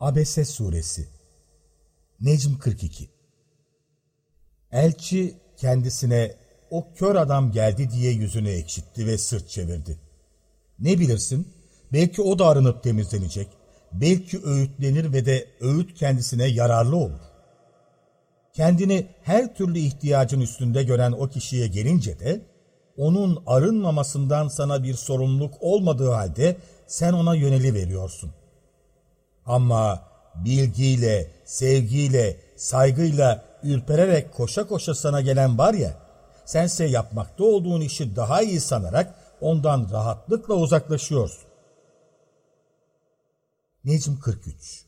Abese Suresi Necm 42 Elçi kendisine o kör adam geldi diye yüzünü ekşitti ve sırt çevirdi. Ne bilirsin? Belki o da arınıp temizlenecek. Belki öğütlenir ve de öğüt kendisine yararlı olur. Kendini her türlü ihtiyacın üstünde gören o kişiye gelince de, onun arınmamasından sana bir sorumluluk olmadığı halde sen ona yöneli veriyorsun. Ama bilgiyle, sevgiyle, saygıyla, ürpererek koşa koşa sana gelen var ya, sense yapmakta olduğun işi daha iyi sanarak ondan rahatlıkla uzaklaşıyorsun. Necm 43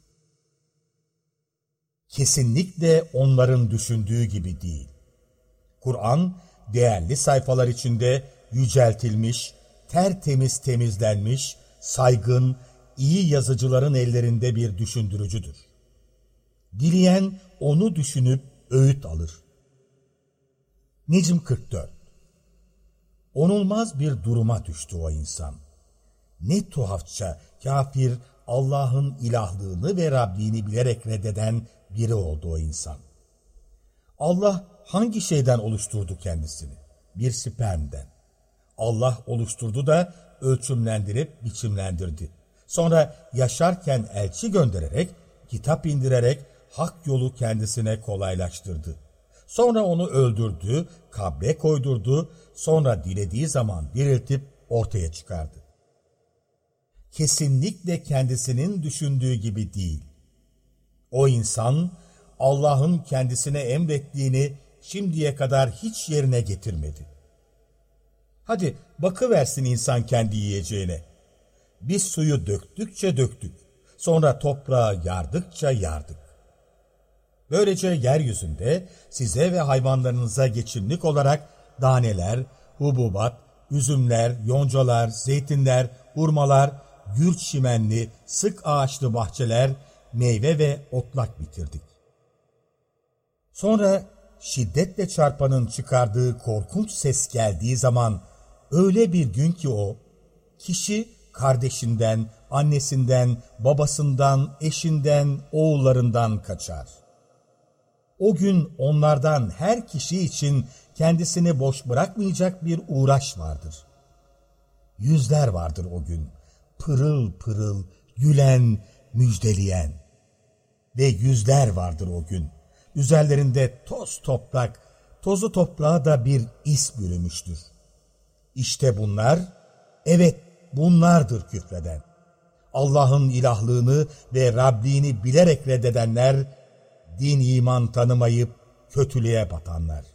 Kesinlikle onların düşündüğü gibi değil. Kur'an, değerli sayfalar içinde yüceltilmiş, tertemiz temizlenmiş, saygın, iyi yazıcıların ellerinde bir düşündürücüdür. Dileyen onu düşünüp öğüt alır. Necm 44 Onulmaz bir duruma düştü o insan. Ne tuhafça kafir Allah'ın ilahlığını ve Rabbini bilerek reddeden biri oldu o insan. Allah hangi şeyden oluşturdu kendisini? Bir spermden. Allah oluşturdu da ölçümlendirip biçimlendirdi. Sonra yaşarken elçi göndererek, kitap indirerek hak yolu kendisine kolaylaştırdı. Sonra onu öldürdü, kabre koydurdu, sonra dilediği zaman diriltip ortaya çıkardı. Kesinlikle kendisinin düşündüğü gibi değil. O insan Allah'ın kendisine emrettiğini şimdiye kadar hiç yerine getirmedi. Hadi bakıversin insan kendi yiyeceğine. Biz suyu döktükçe döktük. Sonra toprağa yardıkça yardık. Böylece yeryüzünde size ve hayvanlarınıza geçimlik olarak daneler, hububat, üzümler, yoncalar, zeytinler, hurmalar, gür çimenli, sık ağaçlı bahçeler, meyve ve otlak bitirdik. Sonra şiddetle çarpanın çıkardığı korkunç ses geldiği zaman öyle bir gün ki o, kişi kardeşinden, annesinden, babasından, eşinden, oğullarından kaçar. O gün onlardan her kişi için kendisini boş bırakmayacak bir uğraş vardır. Yüzler vardır o gün, pırıl pırıl, gülen, müjdeleyen. Ve yüzler vardır o gün, üzerlerinde toz toprak, tozu toprağa da bir is bürümüştür. İşte bunlar, evet bunlardır küfreden. Allah'ın ilahlığını ve Rabbini bilerek reddedenler, din iman tanımayıp kötülüğe batanlar.